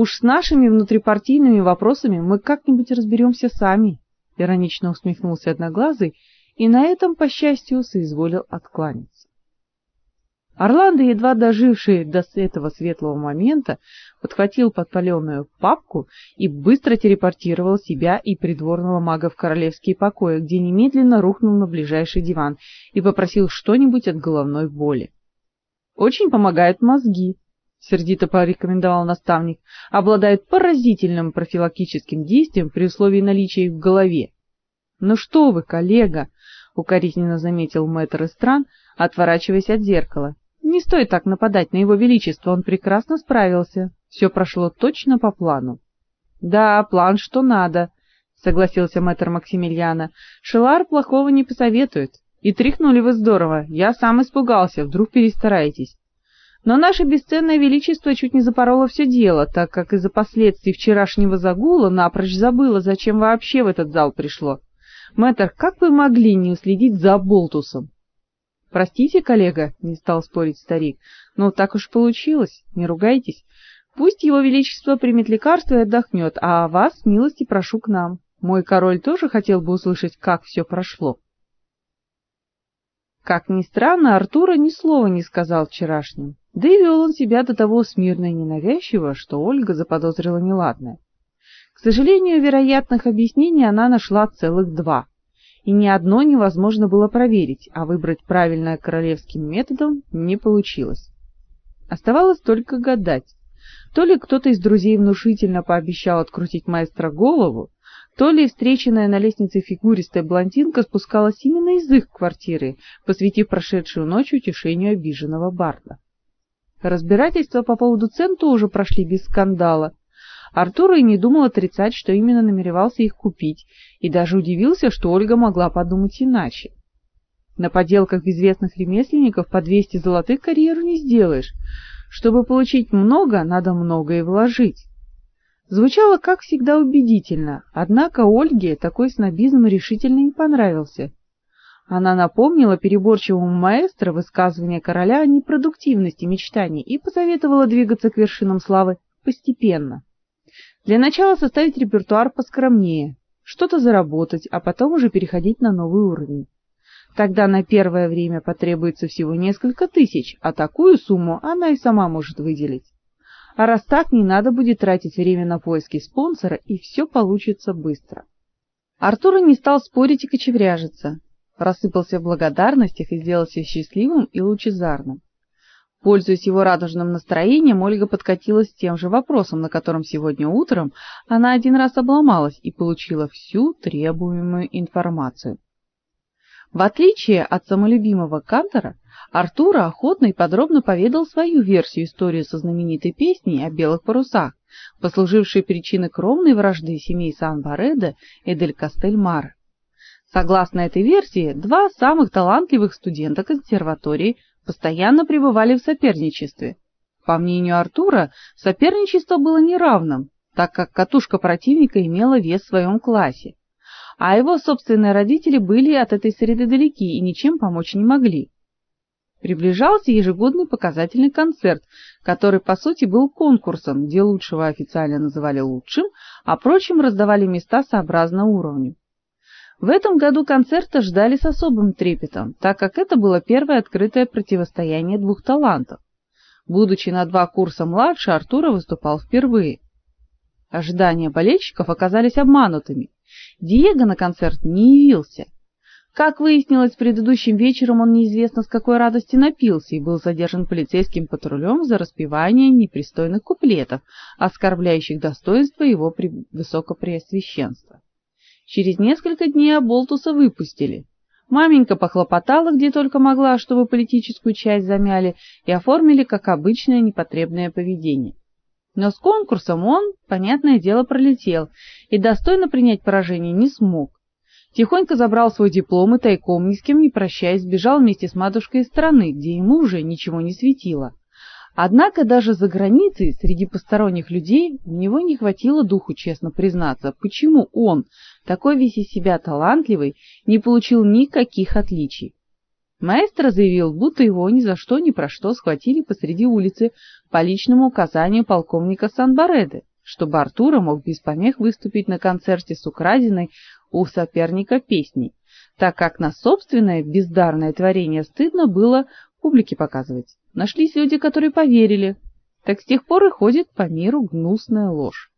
Уж с нашими внутрипартийными вопросами мы как-нибудь разберемся сами, иронично усмехнулся одноглазый и на этом, по счастью, соизволил откланяться. Орландо, едва доживший до этого светлого момента, подхватил подпаленную папку и быстро телепортировал себя и придворного мага в королевские покои, где немедленно рухнул на ближайший диван и попросил что-нибудь от головной боли. Очень помогают мозги, сердито порекомендовал наставник. Обладают поразительным профилактическим действием при условии наличия их в голове. Ну что вы, коллега, укоризненно заметил мэтр Эстран, отворачиваясь от зеркала. Не стоит так нападать на его величество, он прекрасно справился. Все прошло точно по плану. Да, план что надо, согласился мэтр Максимилиана. Шелар плохого не посоветует. И тряхнули вы здорово. Я сам испугался, вдруг перестараетесь. Но наше бесценное величество чуть не запороло все дело, так как из-за последствий вчерашнего загула напрочь забыло, зачем вообще в этот зал пришло. Мэтр, как вы могли не уследить за Болтусом? Простите, коллега, не стал спорить старик. Но так уж получилось, не ругайтесь. Пусть его величество примет лекарство и отдохнет, а вас, милости, прошу к нам. Мой король тоже хотел бы услышать, как все прошло. Как ни странно, Артура ни слова не сказал вчерашним. Да и вел он себя до того смирно и ненавязчиво, что Ольга заподозрила неладное. К сожалению, вероятных объяснений она нашла целых два и ни одно невозможно было проверить, а выбрать правильное королевским методом не получилось. Оставалось только гадать. То ли кто-то из друзей внушительно пообещал открутить маэстро голову, то ли встреченная на лестнице фигуристая блондинка спускалась именно из их квартиры, посвятив прошедшую ночь утешению обиженного барда. Разбирательства по поводу цен тоже прошли без скандала, Артур и не думал отрицать, что именно намеревался их купить, и даже удивился, что Ольга могла подумать иначе. На поделках известных ремесленников по 200 золотых карьеру не сделаешь. Чтобы получить много, надо многое вложить. Звучало, как всегда, убедительно, однако Ольге такой снобизм решительно не понравился. Она напомнила переборчивому маэстро высказывание короля о непродуктивности мечтаний и посоветовала двигаться к вершинам славы постепенно. Для начала составить репертуар поскромнее, что-то заработать, а потом уже переходить на новый уровень. Тогда на первое время потребуется всего несколько тысяч, а такую сумму она и сама может выделить. А раз так, не надо будет тратить время на поиски спонсора, и все получится быстро. Артур не стал спорить и кочевряжиться, рассыпался в благодарностях и сделался счастливым и лучезарным. Пользуясь его радужным настроением, Ольга подкатилась с тем же вопросом, на котором сегодня утром она один раз обломалась и получила всю требуемую информацию. В отличие от самолюбимого Кантора, Артура охотно и подробно поведал свою версию истории со знаменитой песней о белых парусах, послужившей причиной кровной вражды семей Сан-Бареда и Дель Кастельмар. Согласно этой версии, два самых талантливых студента консерватории постоянно пребывали в соперничестве. По мнению Артура, соперничество было неравным, так как катушка противника имела вес в своем классе, а его собственные родители были от этой среды далеки и ничем помочь не могли. Приближался ежегодный показательный концерт, который по сути был конкурсом, где лучшего официально называли лучшим, а прочим раздавали места сообразно уровню. В этом году концерта ждали с особым трепетом, так как это было первое открытое противостояние двух талантов. Будучи на два курса младше, Артура выступал впервые. Ожидания болельщиков оказались обманутыми. Диего на концерт не явился. Как выяснилось, предыдущим вечером он неизвестно с какой радости напился и был задержан полицейским патрулем за распевание непристойных куплетов, оскорбляющих достоинство его высокопреосвященства. Через несколько дней Аболтуса выпустили. Маменька похлопотала где только могла, чтобы политическую часть замяли и оформили как обычное непотребное поведение. Но с конкурсом он, понятное дело, пролетел и достойно принять поражение не смог. Тихонько забрал свой диплом и тайком, ни с кем не прощаясь, сбежал вместе с матушкой из страны, где ему уже ничего не светило. Однако даже за границей, среди посторонних людей, у него не хватило духу честно признаться, почему он, такой весь из себя талантливый, не получил никаких отличий. Маэстро заявил, будто его ни за что ни про что схватили посреди улицы по личному указанию полковника Санбареды, чтобы Артура мог без помех выступить на концерте с украденной у соперника песней, так как на собственное бездарное творение стыдно было публике показывать. Нашлись люди, которые поверили. Так с тех пор и ходит по миру гнусная ложь.